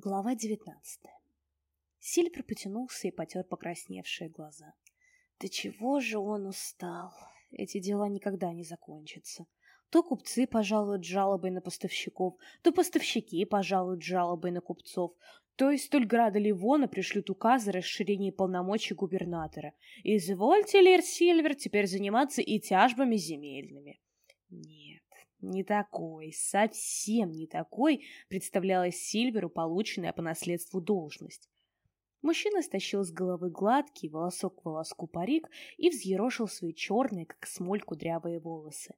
Глава девятнадцатая. Сильвер потянулся и потер покрасневшие глаза. Да чего же он устал? Эти дела никогда не закончатся. То купцы пожалуют жалобой на поставщиков, то поставщики пожалуют жалобой на купцов, то из Тульграда Ливона пришлют указ о расширении полномочий губернатора. Извольте, Лир Сильвер, теперь заниматься и тяжбами земельными. Нет, не такой, совсем не такой представлялась Сильверу полученная по наследству должность. Мужчина стащил с головы гладкий, волосок к волоску парик и взъерошил свои черные, как смоль, кудрявые волосы.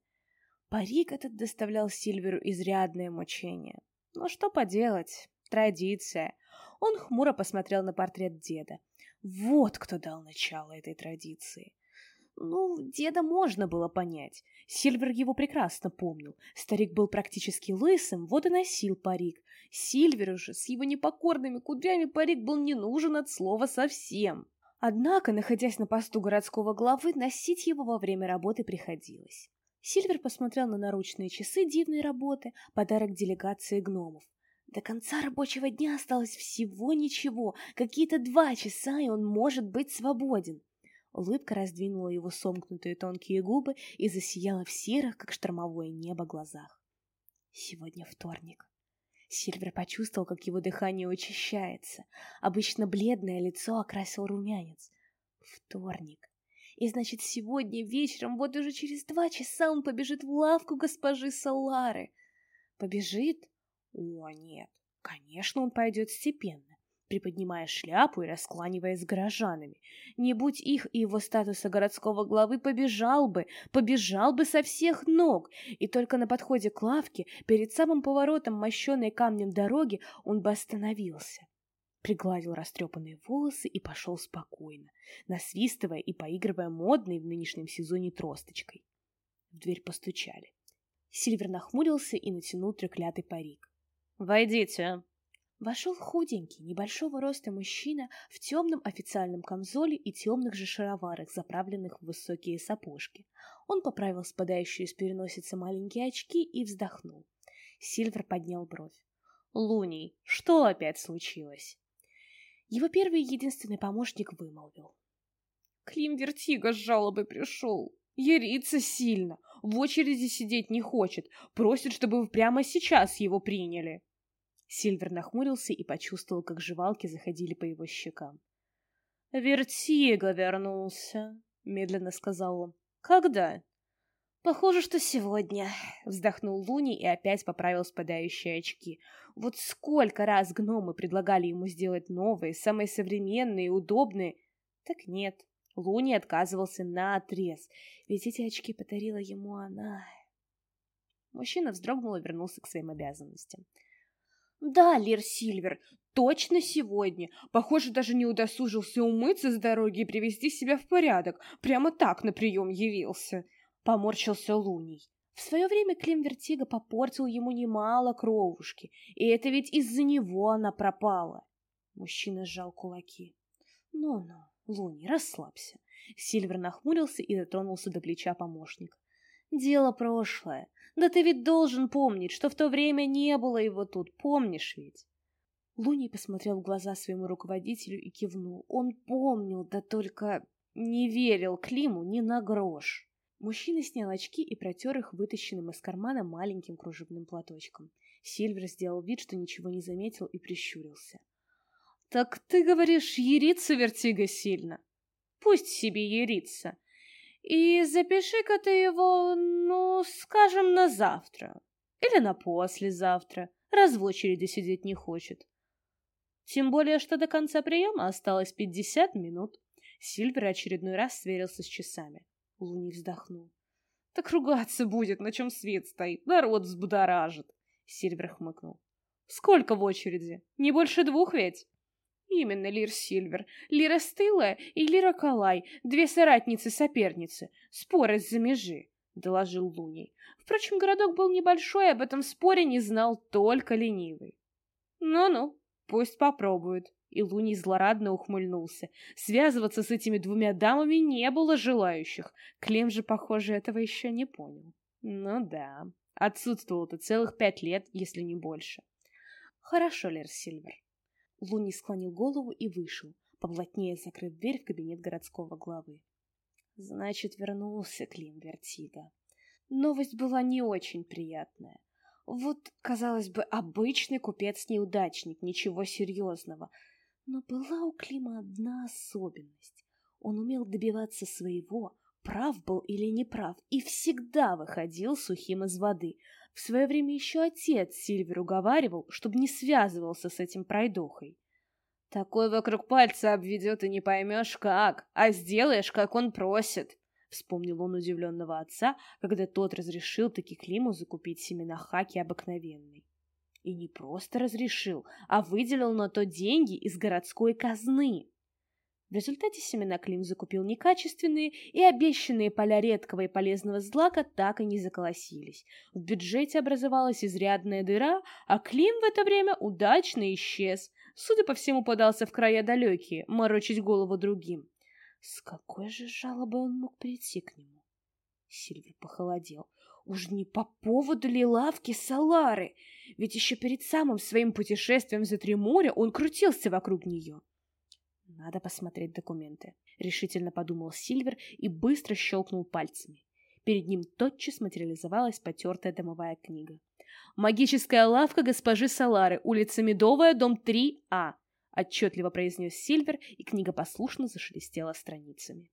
Парик этот доставлял Сильверу изрядное мучение. Но что поделать, традиция. Он хмуро посмотрел на портрет деда. Вот кто дал начало этой традиции. Ну, деда можно было понять. Сильвер его прекрасно помнил. Старик был практически лысым, вот и носил парик. Сильверу же с его непокорными кудрями парик был не нужен от слова совсем. Однако, находясь на посту городского главы, носить его во время работы приходилось. Сильвер посмотрел на наручные часы дивной работы, подарок делегации гномов. До конца рабочего дня осталось всего ничего, какие-то два часа, и он может быть свободен. Улыбка раздвинула его сомкнутые тонкие губы и засияла в серых, как штормовое небо, глазах. Сегодня вторник. Сильвер почувствовал, как его дыхание учащается. Обычно бледное лицо окрасил румянец. Вторник. И значит, сегодня вечером, вот уже через два часа, он побежит в лавку госпожи Салары. Побежит? О, нет. Конечно, он пойдет степенно приподнимая шляпу и раскланиваясь с горожанами. Не будь их и его статуса городского главы, побежал бы, побежал бы со всех ног, и только на подходе к лавке, перед самым поворотом мощенной камнем дороги, он бы остановился. Пригладил растрепанные волосы и пошел спокойно, насвистывая и поигрывая модной в нынешнем сезоне тросточкой. В дверь постучали. Сильвер нахмурился и натянул треклятый парик. «Войдите!» Вошел худенький, небольшого роста мужчина в темном официальном камзоле и темных же шароварах, заправленных в высокие сапожки. Он поправил спадающие с переносицы маленькие очки и вздохнул. Сильвер поднял бровь. «Луний, что опять случилось?» Его первый и единственный помощник вымолвил. «Клим Вертига с жалобой пришел. Ярится сильно. В очереди сидеть не хочет. Просит, чтобы вы прямо сейчас его приняли». Сильвер нахмурился и почувствовал, как жевалки заходили по его щекам. «Вертиго вернулся», — медленно сказал он. «Когда?» «Похоже, что сегодня», — вздохнул Луни и опять поправил спадающие очки. «Вот сколько раз гномы предлагали ему сделать новые, самые современные и удобные. Так нет, Луний отказывался наотрез, ведь эти очки подарила ему она». Мужчина вздрогнул и вернулся к своим обязанностям. Да, Лир Сильвер, точно сегодня. Похоже, даже не удосужился умыться с дороги и привести себя в порядок. Прямо так на прием явился. Поморщился Луний. В свое время Клим Вертига попортил ему немало кровушки, и это ведь из-за него она пропала. Мужчина сжал кулаки. Ну-ну, Луний, расслабься. Сильвер нахмурился и дотронулся до плеча помощника. Дело прошлое. Да ты ведь должен помнить, что в то время не было его тут, помнишь ведь? Луни посмотрел в глаза своему руководителю и кивнул. Он помнил, да только не верил Климу ни на грош. Мужчина снял очки и протер их вытащенным из кармана маленьким кружевным платочком. Сильвер сделал вид, что ничего не заметил и прищурился. — Так ты говоришь, ерится вертига сильно? Пусть себе ерится. И запиши-ка ты его, ну, скажем, на завтра. Или на послезавтра, раз в очереди сидеть не хочет. Тем более, что до конца приема осталось пятьдесят минут. Сильвер очередной раз сверился с часами. Луни вздохнул. Так ругаться будет, на чем свет стоит. Народ взбудоражит. Сильвер хмыкнул. Сколько в очереди? Не больше двух ведь? Именно, Лир Сильвер. Лира Стыла и Лира Калай, две соратницы-соперницы. Спор из-за межи, — доложил Луний. Впрочем, городок был небольшой, об этом споре не знал только ленивый. Ну-ну, пусть попробуют. И Луний злорадно ухмыльнулся. Связываться с этими двумя дамами не было желающих. Клим же, похоже, этого еще не понял. Ну да, отсутствовал-то целых пять лет, если не больше. Хорошо, Лир Сильвер. Луний склонил голову и вышел, поплотнее закрыв дверь в кабинет городского главы. Значит, вернулся Клим Вертига. Новость была не очень приятная. Вот, казалось бы, обычный купец-неудачник, ничего серьезного. Но была у Клима одна особенность. Он умел добиваться своего, прав был или не прав, и всегда выходил сухим из воды. В свое время еще отец Сильвер уговаривал, чтобы не связывался с этим пройдохой. Такой вокруг пальца обведет и не поймешь как, а сделаешь, как он просит. Вспомнил он удивленного отца, когда тот разрешил таки Климу закупить семена хаки обыкновенной. И не просто разрешил, а выделил на то деньги из городской казны. В результате семена Клим закупил некачественные, и обещанные поля редкого и полезного злака так и не заколосились. В бюджете образовалась изрядная дыра, а Клим в это время удачно исчез. Судя по всему, подался в края далекие, морочить голову другим. С какой же жалобой он мог прийти к нему? Сильвий похолодел. Уж не по поводу ли лавки Салары? Ведь еще перед самым своим путешествием за три он крутился вокруг нее. Надо посмотреть документы, решительно подумал Сильвер и быстро щелкнул пальцами. Перед ним тотчас материализовалась потертая домовая книга. «Магическая лавка госпожи Салары, улица Медовая, дом 3А», — отчетливо произнес Сильвер, и книга послушно зашелестела страницами.